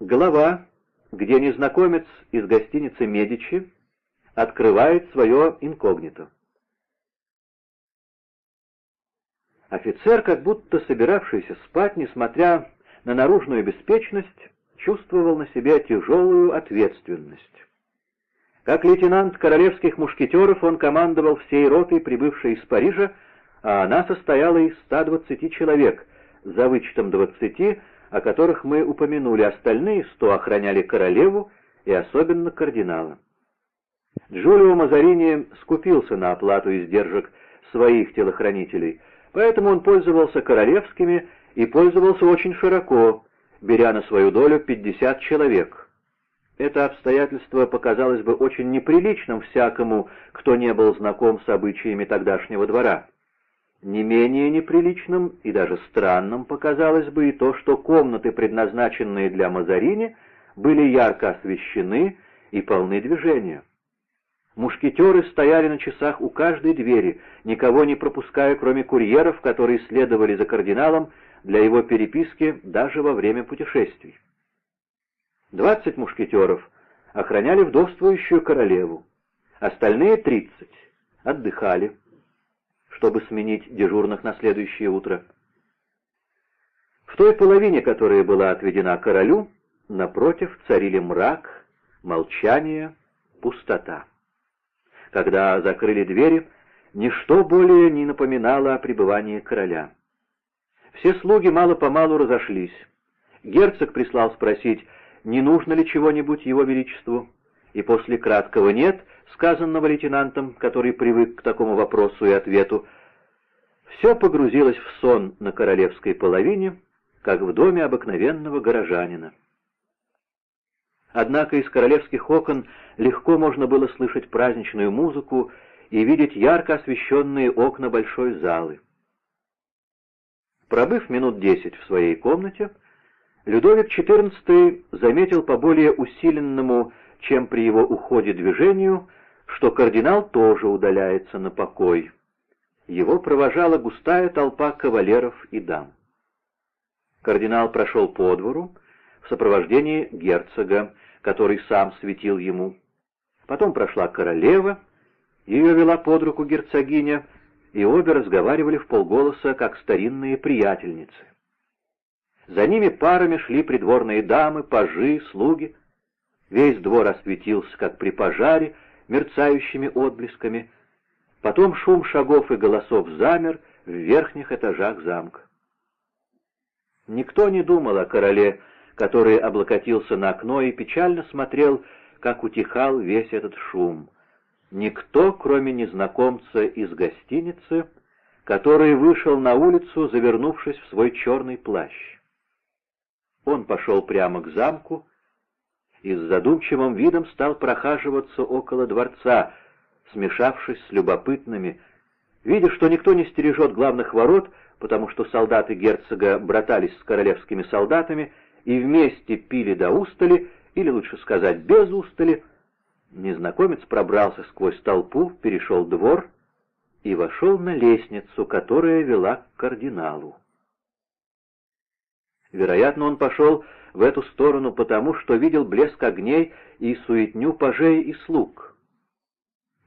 Глава, где незнакомец из гостиницы «Медичи» открывает свое инкогнито. Офицер, как будто собиравшийся спать, несмотря на наружную беспечность, чувствовал на себе тяжелую ответственность. Как лейтенант королевских мушкетеров он командовал всей ротой, прибывшей из Парижа, а она состояла из 120 человек, за вычетом 20, о которых мы упомянули, остальные 100 охраняли королеву и особенно кардинала. Джулио Мазарини скупился на оплату издержек своих телохранителей, поэтому он пользовался королевскими и пользовался очень широко, беря на свою долю 50 человек. Это обстоятельство показалось бы очень неприличным всякому, кто не был знаком с обычаями тогдашнего двора. Не менее неприличным и даже странным показалось бы и то, что комнаты, предназначенные для Мазарини, были ярко освещены и полны движения. Мушкетеры стояли на часах у каждой двери, никого не пропуская, кроме курьеров, которые следовали за кардиналом для его переписки даже во время путешествий. Двадцать мушкетеров охраняли вдовствующую королеву, остальные тридцать отдыхали, чтобы сменить дежурных на следующее утро. В той половине, которая была отведена королю, напротив царили мрак, молчание, пустота. Когда закрыли двери, ничто более не напоминало о пребывании короля. Все слуги мало-помалу разошлись. Герцог прислал спросить, не нужно ли чего-нибудь его величеству, и после краткого «нет», сказанного лейтенантом, который привык к такому вопросу и ответу, все погрузилось в сон на королевской половине, как в доме обыкновенного горожанина. Однако из королевских окон легко можно было слышать праздничную музыку и видеть ярко освещенные окна большой залы. Пробыв минут десять в своей комнате, Людовик XIV заметил по более усиленному, чем при его уходе движению, что кардинал тоже удаляется на покой. Его провожала густая толпа кавалеров и дам. Кардинал прошел по двору в сопровождении герцога, который сам светил ему. Потом прошла королева, ее вела под руку герцогиня, и обе разговаривали в полголоса, как старинные приятельницы. За ними парами шли придворные дамы, пажи, слуги. Весь двор осветился, как при пожаре, мерцающими отблесками. Потом шум шагов и голосов замер в верхних этажах замка. Никто не думал о короле, который облокотился на окно и печально смотрел, как утихал весь этот шум. Никто, кроме незнакомца из гостиницы, который вышел на улицу, завернувшись в свой черный плащ. Он пошел прямо к замку и с задумчивым видом стал прохаживаться около дворца, смешавшись с любопытными, видя, что никто не стережет главных ворот, потому что солдаты герцога братались с королевскими солдатами и вместе пили до устали, или лучше сказать, без устали, Незнакомец пробрался сквозь толпу, перешел двор и вошел на лестницу, которая вела к кардиналу. Вероятно, он пошел в эту сторону потому, что видел блеск огней и суетню пажей и слуг.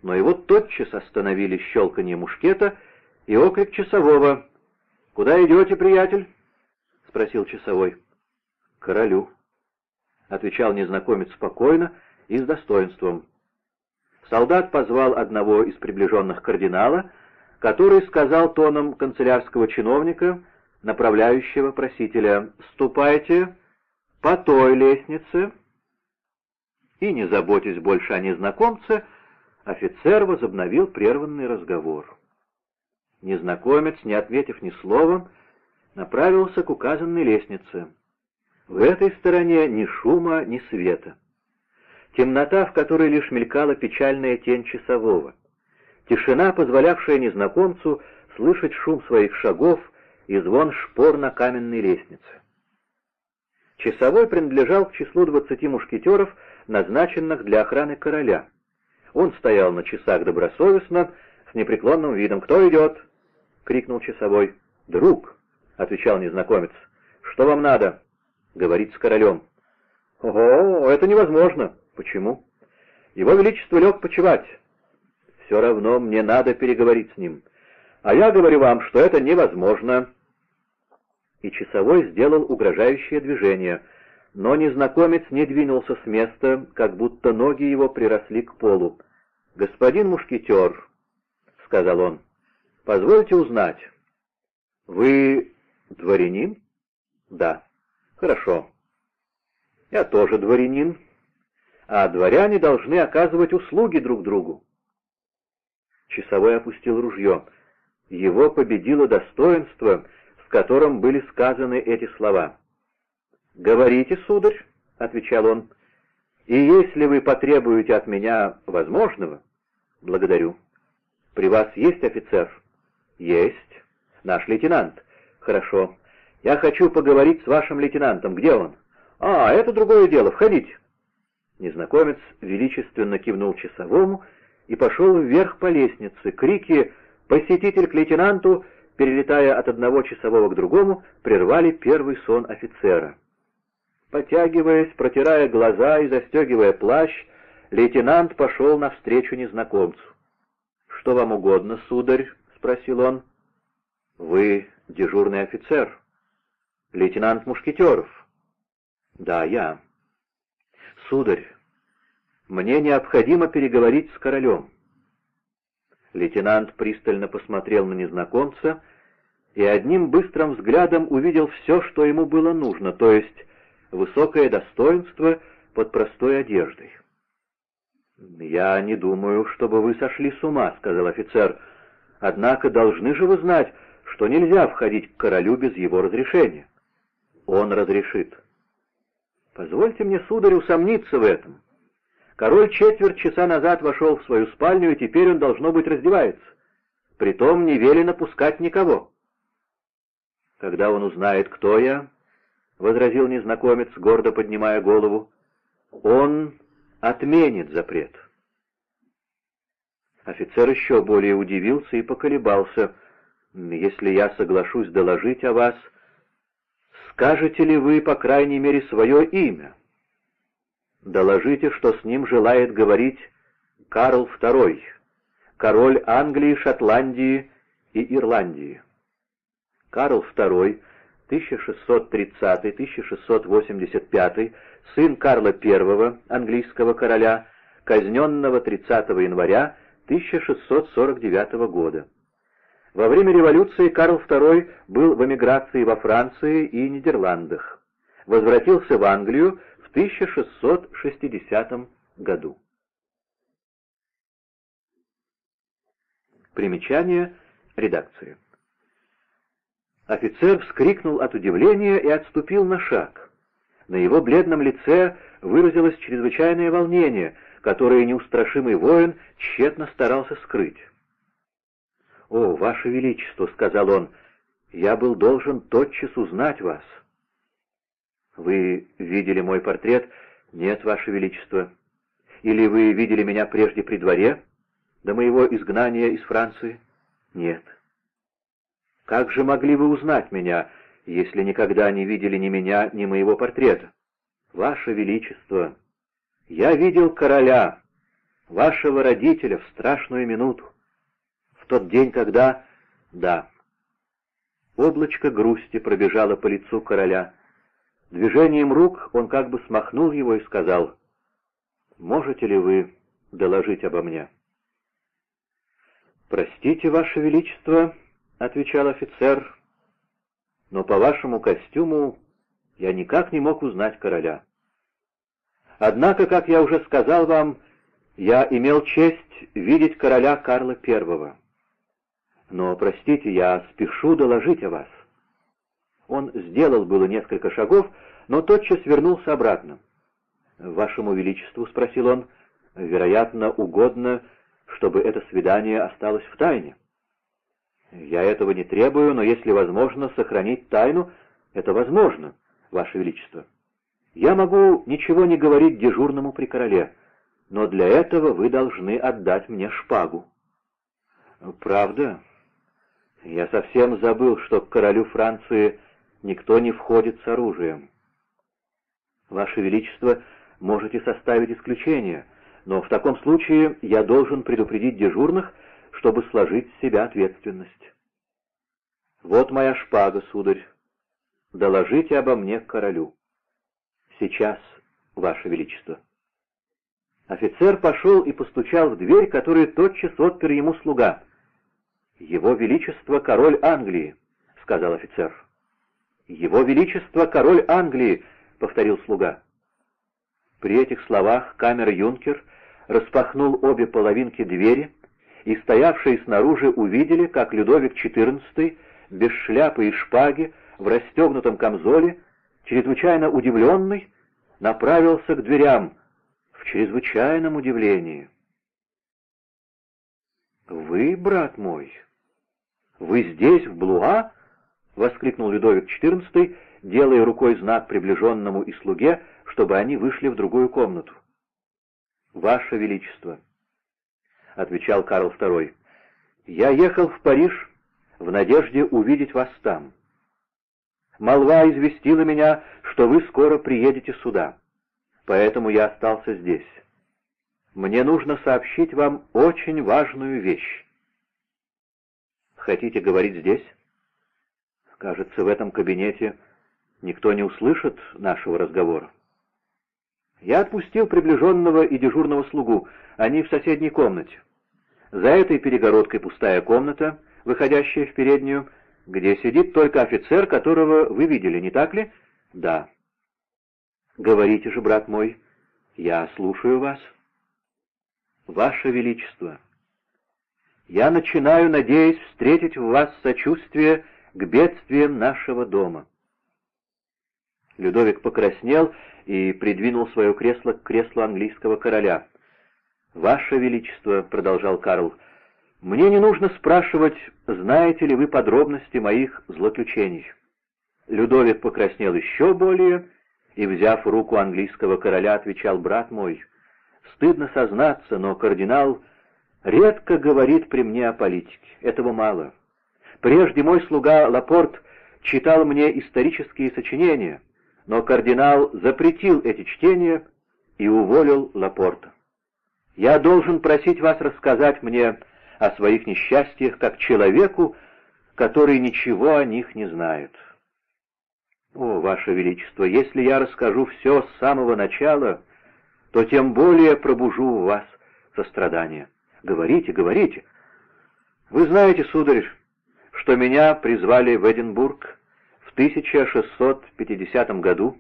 Но его тотчас остановили щелканье мушкета и окрик часового. «Куда идете, приятель?» — спросил часовой. «Королю», — отвечал незнакомец спокойно, — и с достоинством. Солдат позвал одного из приближенных кардинала, который сказал тоном канцелярского чиновника, направляющего просителя, «Ступайте по той лестнице». И, не заботясь больше о незнакомце, офицер возобновил прерванный разговор. Незнакомец, не ответив ни слова, направился к указанной лестнице. В этой стороне ни шума, ни света. Темнота, в которой лишь мелькала печальная тень часового. Тишина, позволявшая незнакомцу слышать шум своих шагов и звон шпор на каменной лестнице. Часовой принадлежал к числу двадцати мушкетеров, назначенных для охраны короля. Он стоял на часах добросовестно, с непреклонным видом. «Кто идет?» — крикнул часовой. «Друг», — отвечал незнакомец. «Что вам надо?» — говорить с королем. «Ого, это невозможно!» «Почему?» «Его Величество лег почевать». «Все равно мне надо переговорить с ним. А я говорю вам, что это невозможно». И часовой сделал угрожающее движение, но незнакомец не двинулся с места, как будто ноги его приросли к полу. «Господин мушкетер», — сказал он, — «позвольте узнать, вы дворянин?» «Да». «Хорошо. Я тоже дворянин, а дворяне должны оказывать услуги друг другу». Часовой опустил ружье. Его победило достоинство, которым были сказаны эти слова. «Говорите, сударь», — отвечал он, — и если вы потребуете от меня возможного, благодарю. При вас есть офицер? Есть. Наш лейтенант. Хорошо. Я хочу поговорить с вашим лейтенантом. Где он? А, это другое дело. Входите. Незнакомец величественно кивнул часовому и пошел вверх по лестнице. Крики «Посетитель к лейтенанту!» Перелетая от одного часового к другому, прервали первый сон офицера. Потягиваясь, протирая глаза и застегивая плащ, лейтенант пошел навстречу незнакомцу. «Что вам угодно, сударь?» — спросил он. «Вы дежурный офицер?» «Лейтенант Мушкетеров?» «Да, я». «Сударь, мне необходимо переговорить с королем». Лейтенант пристально посмотрел на незнакомца и одним быстрым взглядом увидел все, что ему было нужно, то есть высокое достоинство под простой одеждой. «Я не думаю, чтобы вы сошли с ума», — сказал офицер. «Однако должны же вы знать, что нельзя входить к королю без его разрешения». «Он разрешит». «Позвольте мне, сударь, усомниться в этом. Король четверть часа назад вошел в свою спальню, и теперь он, должно быть, раздевается. Притом не велено пускать никого». «Когда он узнает, кто я, возразил незнакомец, гордо поднимая голову. «Он отменит запрет». Офицер еще более удивился и поколебался. «Если я соглашусь доложить о вас, скажете ли вы, по крайней мере, свое имя?» «Доложите, что с ним желает говорить Карл II, король Англии, Шотландии и Ирландии». Карл II 1630-1685, сын Карла I, английского короля, казненного 30 января 1649 года. Во время революции Карл II был в эмиграции во Франции и Нидерландах. Возвратился в Англию в 1660 году. Примечание редакции. Офицер вскрикнул от удивления и отступил на шаг. На его бледном лице выразилось чрезвычайное волнение, которое неустрашимый воин тщетно старался скрыть. «О, Ваше Величество!» — сказал он, — «я был должен тотчас узнать вас». «Вы видели мой портрет?» «Нет, Ваше Величество». «Или вы видели меня прежде при дворе, до моего изгнания из Франции?» «Нет». Как же могли вы узнать меня, если никогда не видели ни меня, ни моего портрета? Ваше Величество, я видел короля, вашего родителя, в страшную минуту. В тот день, когда... Да. Облачко грусти пробежало по лицу короля. Движением рук он как бы смахнул его и сказал, «Можете ли вы доложить обо мне?» «Простите, Ваше Величество», отвечал офицер, — «но по вашему костюму я никак не мог узнать короля. Однако, как я уже сказал вам, я имел честь видеть короля Карла I. Но, простите, я спешу доложить о вас». Он сделал было несколько шагов, но тотчас вернулся обратно. «Вашему Величеству?» — спросил он. «Вероятно, угодно, чтобы это свидание осталось в тайне». «Я этого не требую, но если возможно сохранить тайну, это возможно, Ваше Величество. Я могу ничего не говорить дежурному при короле, но для этого вы должны отдать мне шпагу». «Правда? Я совсем забыл, что к королю Франции никто не входит с оружием». «Ваше Величество, можете составить исключение, но в таком случае я должен предупредить дежурных, чтобы сложить с себя ответственность». «Вот моя шпага, сударь. Доложите обо мне королю». «Сейчас, Ваше Величество». Офицер пошел и постучал в дверь, которую тотчас отпер ему слуга. «Его Величество король Англии», — сказал офицер. «Его Величество король Англии», — повторил слуга. При этих словах камер-юнкер распахнул обе половинки двери, и стоявшие снаружи увидели, как Людовик XIV, без шляпы и шпаги, в расстегнутом камзоле, чрезвычайно удивленный, направился к дверям в чрезвычайном удивлении. «Вы, брат мой, вы здесь, в Блуа?» — воскликнул Людовик XIV, делая рукой знак приближенному и слуге, чтобы они вышли в другую комнату. «Ваше Величество», — отвечал Карл II, — «я ехал в Париж в надежде увидеть вас там. Молва известила меня, что вы скоро приедете сюда, поэтому я остался здесь. Мне нужно сообщить вам очень важную вещь. Хотите говорить здесь? Кажется, в этом кабинете никто не услышит нашего разговора. Я отпустил приближенного и дежурного слугу, они в соседней комнате. За этой перегородкой пустая комната, выходящая в переднюю, где сидит только офицер, которого вы видели, не так ли? Да. Говорите же, брат мой, я слушаю вас. Ваше Величество, я начинаю, надеясь, встретить в вас сочувствие к бедствиям нашего дома. Людовик покраснел и придвинул свое кресло к креслу английского короля. «Ваше Величество», — продолжал Карл, — «мне не нужно спрашивать, знаете ли вы подробности моих злоключений». Людовик покраснел еще более и, взяв руку английского короля, отвечал, «Брат мой, стыдно сознаться, но кардинал редко говорит при мне о политике. Этого мало. Прежде мой слуга Лапорт читал мне исторические сочинения, но кардинал запретил эти чтения и уволил Лапорта. Я должен просить вас рассказать мне о своих несчастьях как человеку, который ничего о них не знает. О, Ваше Величество, если я расскажу все с самого начала, то тем более пробужу в вас сострадание. Говорите, говорите. Вы знаете, сударь, что меня призвали в Эдинбург в 1650 году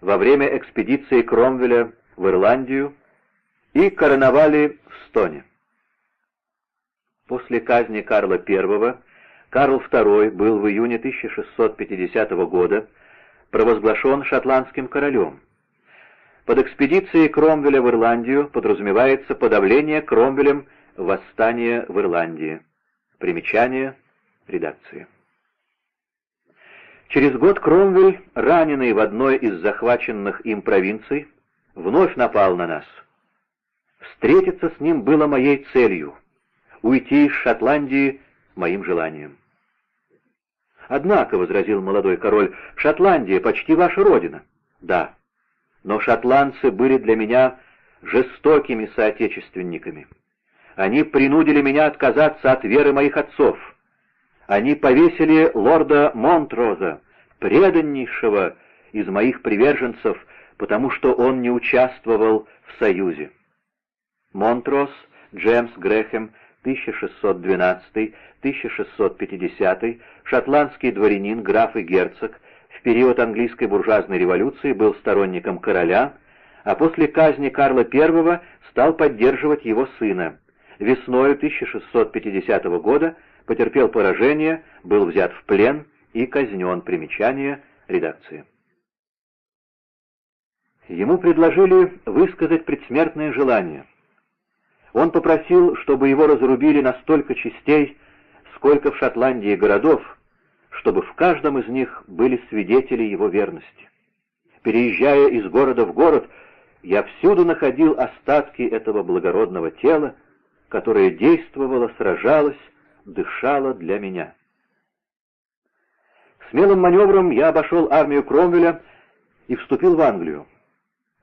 во время экспедиции Кромвеля в Ирландию и короновали в Стоне. После казни Карла I Карл II был в июне 1650 года провозглашен шотландским королем. Под экспедицией Кромвеля в Ирландию подразумевается подавление Кромвелем восстания в Ирландии. Примечание редакции. Через год Кромвель, раненый в одной из захваченных им провинций, вновь напал на нас. Встретиться с ним было моей целью, уйти из Шотландии моим желанием. «Однако», — возразил молодой король, — «Шотландия почти ваша родина». «Да, но шотландцы были для меня жестокими соотечественниками. Они принудили меня отказаться от веры моих отцов. Они повесили лорда Монтроза, преданнейшего из моих приверженцев, потому что он не участвовал в союзе. Монтроз, Джеймс Грэхэм, 1612-1650, шотландский дворянин, граф и герцог, в период английской буржуазной революции был сторонником короля, а после казни Карла I стал поддерживать его сына. Весною 1650 года потерпел поражение, был взят в плен и казнен. Примечание редакции. Ему предложили высказать предсмертное желание. Он попросил, чтобы его разрубили на столько частей, сколько в Шотландии городов, чтобы в каждом из них были свидетели его верности. Переезжая из города в город, я всюду находил остатки этого благородного тела, которое действовало, сражалось, дышало для меня. Смелым маневром я обошел армию Кромвеля и вступил в Англию.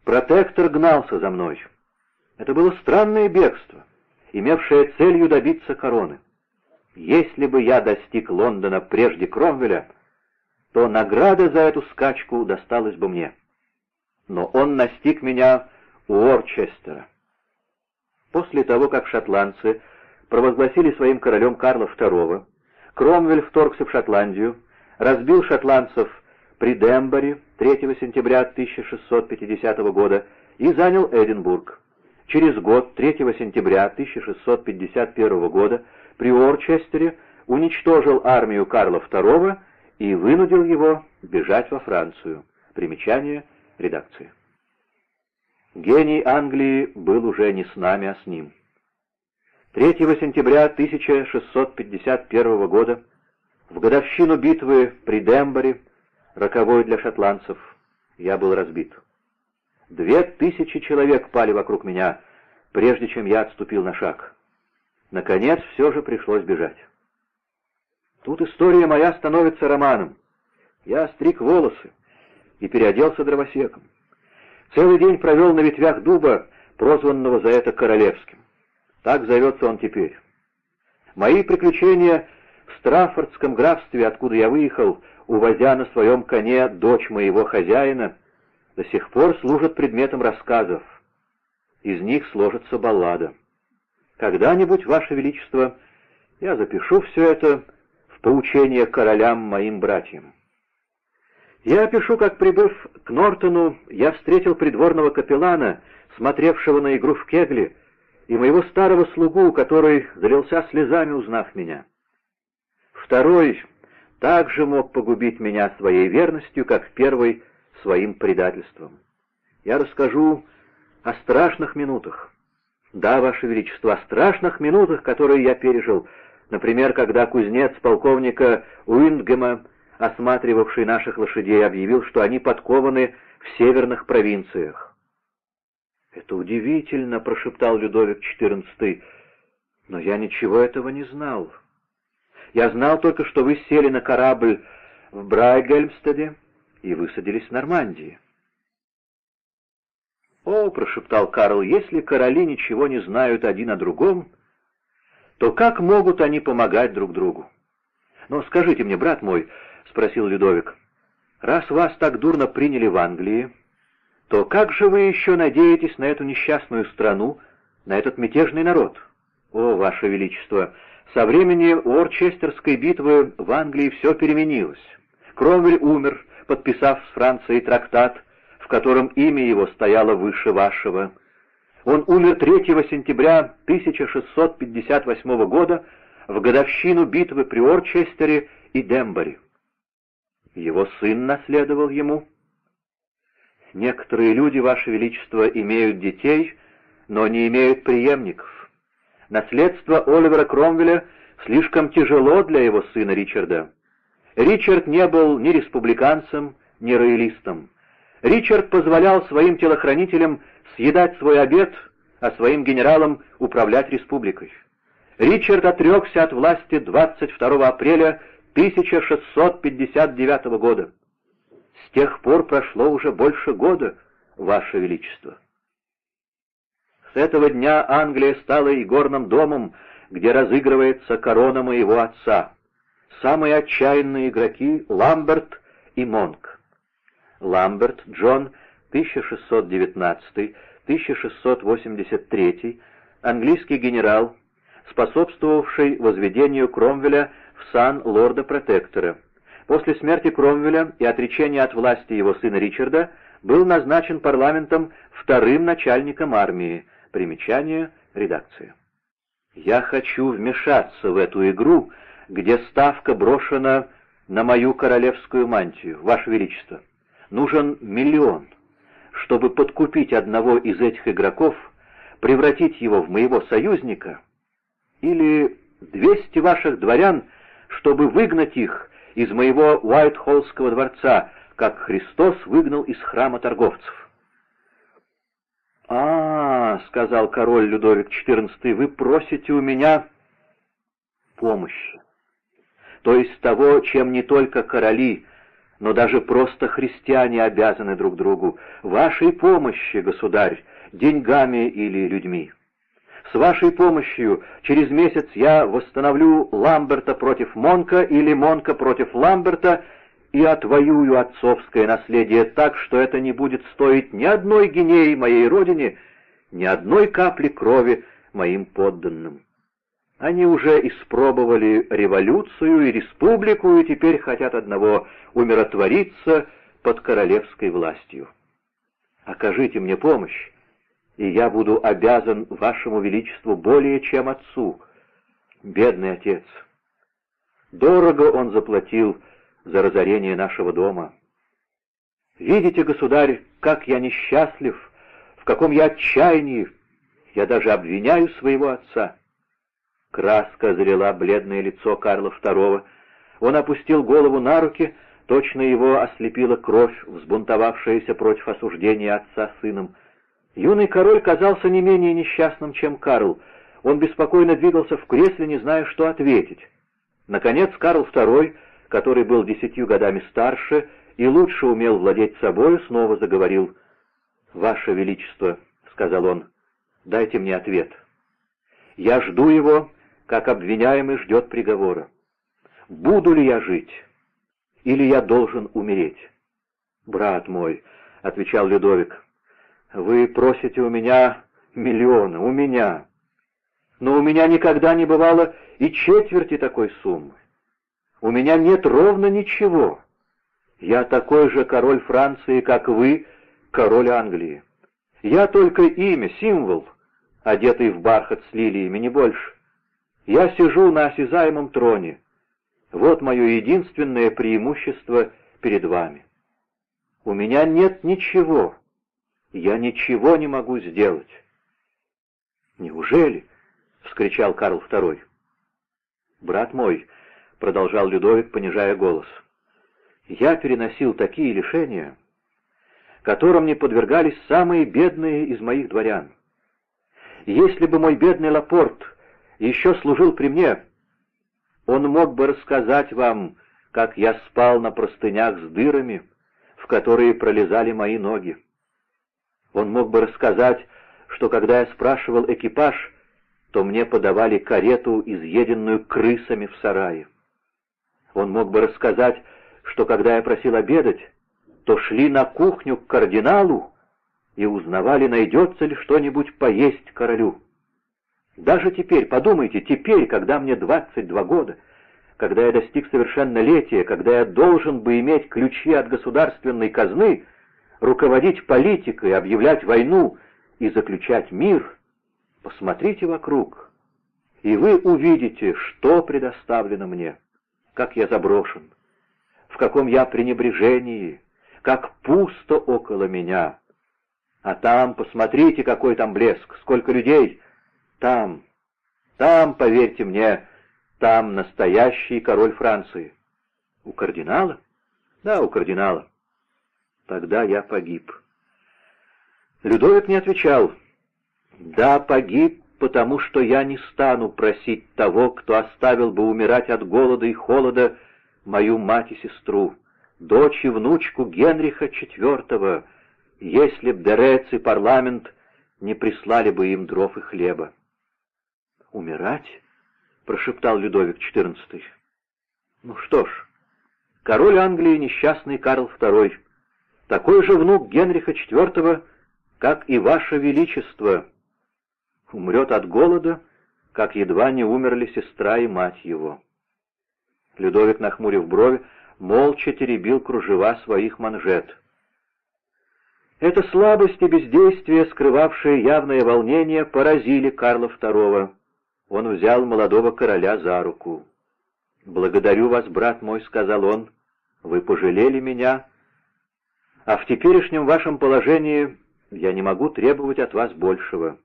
Протектор гнался за мной. Это было странное бегство, имевшее целью добиться короны. Если бы я достиг Лондона прежде Кромвеля, то награда за эту скачку досталась бы мне. Но он настиг меня у Орчестера. После того, как шотландцы провозгласили своим королем Карла II, Кромвель вторгся в Шотландию, разбил шотландцев при Демборе 3 сентября 1650 года и занял Эдинбург. Через год, 3 сентября 1651 года, при Орчестере уничтожил армию Карла II и вынудил его бежать во Францию. Примечание редакции. Гений Англии был уже не с нами, а с ним. 3 сентября 1651 года, в годовщину битвы при Демборе, роковой для шотландцев, я был разбит. Две тысячи человек пали вокруг меня, прежде чем я отступил на шаг. Наконец, все же пришлось бежать. Тут история моя становится романом. Я стриг волосы и переоделся дровосеком. Целый день провел на ветвях дуба, прозванного за это королевским. Так зовется он теперь. Мои приключения в Страффордском графстве, откуда я выехал, увозя на своем коне дочь моего хозяина, до сих пор служат предметом рассказов. Из них сложится баллада. Когда-нибудь, Ваше Величество, я запишу все это в поучение королям моим братьям. Я опишу, как, прибыв к Нортону, я встретил придворного капеллана, смотревшего на игру в кегли, и моего старого слугу, который залился слезами, узнав меня. Второй также мог погубить меня своей верностью, как первый своим предательством. Я расскажу о страшных минутах. Да, Ваше Величество, о страшных минутах, которые я пережил, например, когда кузнец полковника Уиндгема осматривавший наших лошадей, объявил, что они подкованы в северных провинциях. «Это удивительно», — прошептал Людовик XIV, — «но я ничего этого не знал. Я знал только, что вы сели на корабль в Брайгельмстеде и высадились в Нормандии». «О», — прошептал Карл, — «если короли ничего не знают один о другом, то как могут они помогать друг другу? Но скажите мне, брат мой, — спросил Людовик. «Раз вас так дурно приняли в Англии, то как же вы еще надеетесь на эту несчастную страну, на этот мятежный народ? О, Ваше Величество, со времени Уорчестерской битвы в Англии все переменилось. Кромвель умер, подписав с Францией трактат, в котором имя его стояло выше вашего. Он умер 3 сентября 1658 года в годовщину битвы при Орчестере и Демборе. Его сын наследовал ему. Некоторые люди, Ваше Величество, имеют детей, но не имеют преемников. Наследство Оливера Кромвеля слишком тяжело для его сына Ричарда. Ричард не был ни республиканцем, ни роялистом. Ричард позволял своим телохранителям съедать свой обед, а своим генералам управлять республикой. Ричард отрекся от власти 22 апреля 1659 года. С тех пор прошло уже больше года, Ваше Величество. С этого дня Англия стала игорным домом, где разыгрывается корона моего отца. Самые отчаянные игроки — Ламберт и Монк. Ламберт Джон, 1619-1683, английский генерал, способствовавший возведению Кромвеля в сан лорда-протектора. После смерти Кромвеля и отречения от власти его сына Ричарда был назначен парламентом вторым начальником армии. Примечание редакции. «Я хочу вмешаться в эту игру, где ставка брошена на мою королевскую мантию, Ваше Величество. Нужен миллион, чтобы подкупить одного из этих игроков, превратить его в моего союзника, или двести ваших дворян — чтобы выгнать их из моего Уайтхоллского дворца, как Христос выгнал из храма торговцев. «А, — сказал король Людовик XIV, — вы просите у меня помощи, то есть того, чем не только короли, но даже просто христиане обязаны друг другу. Вашей помощи, государь, деньгами или людьми. С вашей помощью через месяц я восстановлю Ламберта против Монка или Монка против Ламберта и отвоюю отцовское наследие так, что это не будет стоить ни одной гинеи моей родине, ни одной капли крови моим подданным. Они уже испробовали революцию и республику, и теперь хотят одного — умиротвориться под королевской властью. Окажите мне помощь, и я буду обязан вашему величеству более, чем отцу. Бедный отец! Дорого он заплатил за разорение нашего дома. Видите, государь, как я несчастлив, в каком я отчаянии. Я даже обвиняю своего отца. Краска залила бледное лицо Карла II. Он опустил голову на руки, точно его ослепила кровь, взбунтовавшаяся против осуждения отца сыном. Юный король казался не менее несчастным, чем Карл. Он беспокойно двигался в кресле, не зная, что ответить. Наконец Карл II, который был десятью годами старше и лучше умел владеть собою, снова заговорил. «Ваше Величество», — сказал он, — «дайте мне ответ. Я жду его, как обвиняемый ждет приговора. Буду ли я жить, или я должен умереть?» «Брат мой», — отвечал Людовик, — вы просите у меня миллиона, у меня. Но у меня никогда не бывало и четверти такой суммы. У меня нет ровно ничего. Я такой же король Франции, как вы, король Англии. Я только имя, символ, одетый в бархат с лилиями, не больше. Я сижу на осязаемом троне. Вот мое единственное преимущество перед вами. У меня нет ничего. Я ничего не могу сделать. Неужели? — вскричал Карл II. «Брат мой», — продолжал Людовик, понижая голос, — «я переносил такие лишения, которым не подвергались самые бедные из моих дворян. Если бы мой бедный Лапорт еще служил при мне, он мог бы рассказать вам, как я спал на простынях с дырами, в которые пролезали мои ноги. Он мог бы рассказать, что когда я спрашивал экипаж, то мне подавали карету, изъеденную крысами в сарае. Он мог бы рассказать, что когда я просил обедать, то шли на кухню к кардиналу и узнавали, найдется ли что-нибудь поесть королю. Даже теперь, подумайте, теперь, когда мне 22 года, когда я достиг совершеннолетия, когда я должен бы иметь ключи от государственной казны, руководить политикой, объявлять войну и заключать мир, посмотрите вокруг, и вы увидите, что предоставлено мне, как я заброшен, в каком я пренебрежении, как пусто около меня. А там, посмотрите, какой там блеск, сколько людей. Там, там, поверьте мне, там настоящий король Франции. У кардинала? Да, у кардинала. Тогда я погиб. Людовик не отвечал. Да, погиб, потому что я не стану просить того, кто оставил бы умирать от голода и холода мою мать и сестру, дочь и внучку Генриха IV, если б Дерец и парламент не прислали бы им дров и хлеба. «Умирать?» — прошептал Людовик XIV. «Ну что ж, король Англии несчастный Карл II» такой же внук Генриха IV, как и Ваше Величество, умрет от голода, как едва не умерли сестра и мать его. Людовик, нахмурив брови, молча теребил кружева своих манжет. Эта слабость и бездействие, скрывавшие явное волнение, поразили Карла II. Он взял молодого короля за руку. «Благодарю вас, брат мой», — сказал он, — «вы пожалели меня, а в теперешнем вашем положении я не могу требовать от вас большего».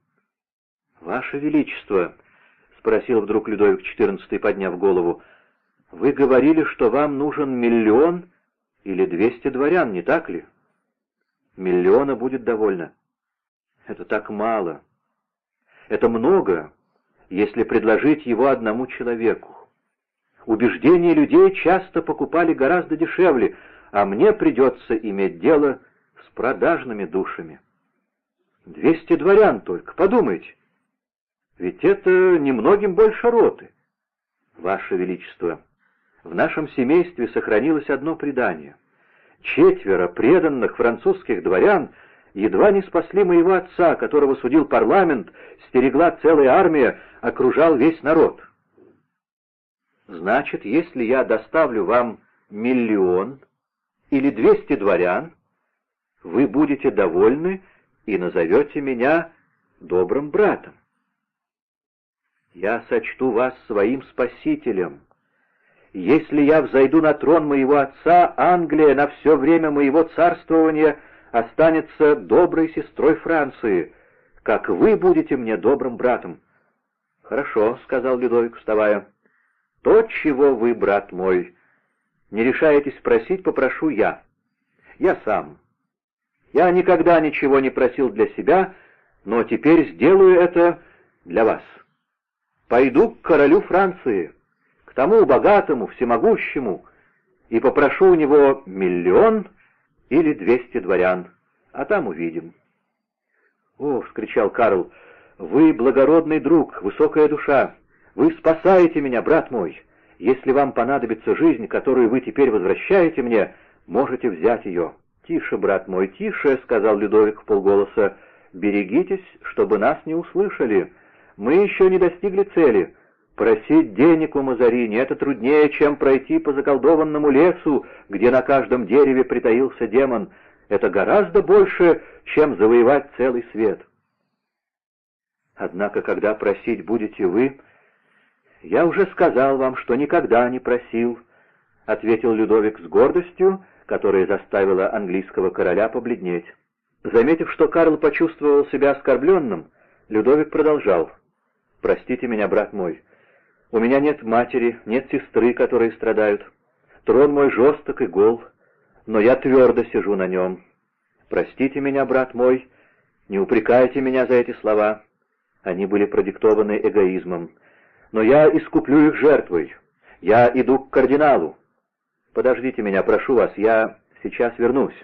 «Ваше Величество», — спросил вдруг Людовик XIV, подняв голову, — «вы говорили, что вам нужен миллион или двести дворян, не так ли?» «Миллиона будет довольно». «Это так мало. Это много, если предложить его одному человеку. Убеждения людей часто покупали гораздо дешевле, а мне придется иметь дело с продажными душами. Двести дворян только, подумайте. Ведь это немногим больше роты. Ваше Величество, в нашем семействе сохранилось одно предание. Четверо преданных французских дворян едва не спасли моего отца, которого судил парламент, стерегла целая армия, окружал весь народ. Значит, если я доставлю вам миллион или двести дворян, вы будете довольны и назовете меня добрым братом. Я сочту вас своим спасителем. Если я взойду на трон моего отца, Англия на все время моего царствования останется доброй сестрой Франции, как вы будете мне добрым братом. — Хорошо, — сказал Людовик, вставая. — То, чего вы, брат мой, не решаетесь просить, попрошу я. Я сам. Я никогда ничего не просил для себя, но теперь сделаю это для вас. Пойду к королю Франции, к тому богатому, всемогущему, и попрошу у него миллион или двести дворян, а там увидим. — О! — вскричал Карл, — вы благородный друг, высокая душа, вы спасаете меня, брат мой. Если вам понадобится жизнь, которую вы теперь возвращаете мне, можете взять ее. «Тише, брат мой, тише», — сказал Людовик в полголоса. «Берегитесь, чтобы нас не услышали. Мы еще не достигли цели. Просить денег у Мазарини — это труднее, чем пройти по заколдованному лесу, где на каждом дереве притаился демон. Это гораздо больше, чем завоевать целый свет». «Однако, когда просить будете вы...» «Я уже сказал вам, что никогда не просил», — ответил Людовик с гордостью, — которая заставила английского короля побледнеть. Заметив, что Карл почувствовал себя оскорбленным, Людовик продолжал. «Простите меня, брат мой, у меня нет матери, нет сестры, которые страдают. Трон мой жесток и гол, но я твердо сижу на нем. Простите меня, брат мой, не упрекайте меня за эти слова. Они были продиктованы эгоизмом. Но я искуплю их жертвой. Я иду к кардиналу. Подождите меня, прошу вас, я сейчас вернусь».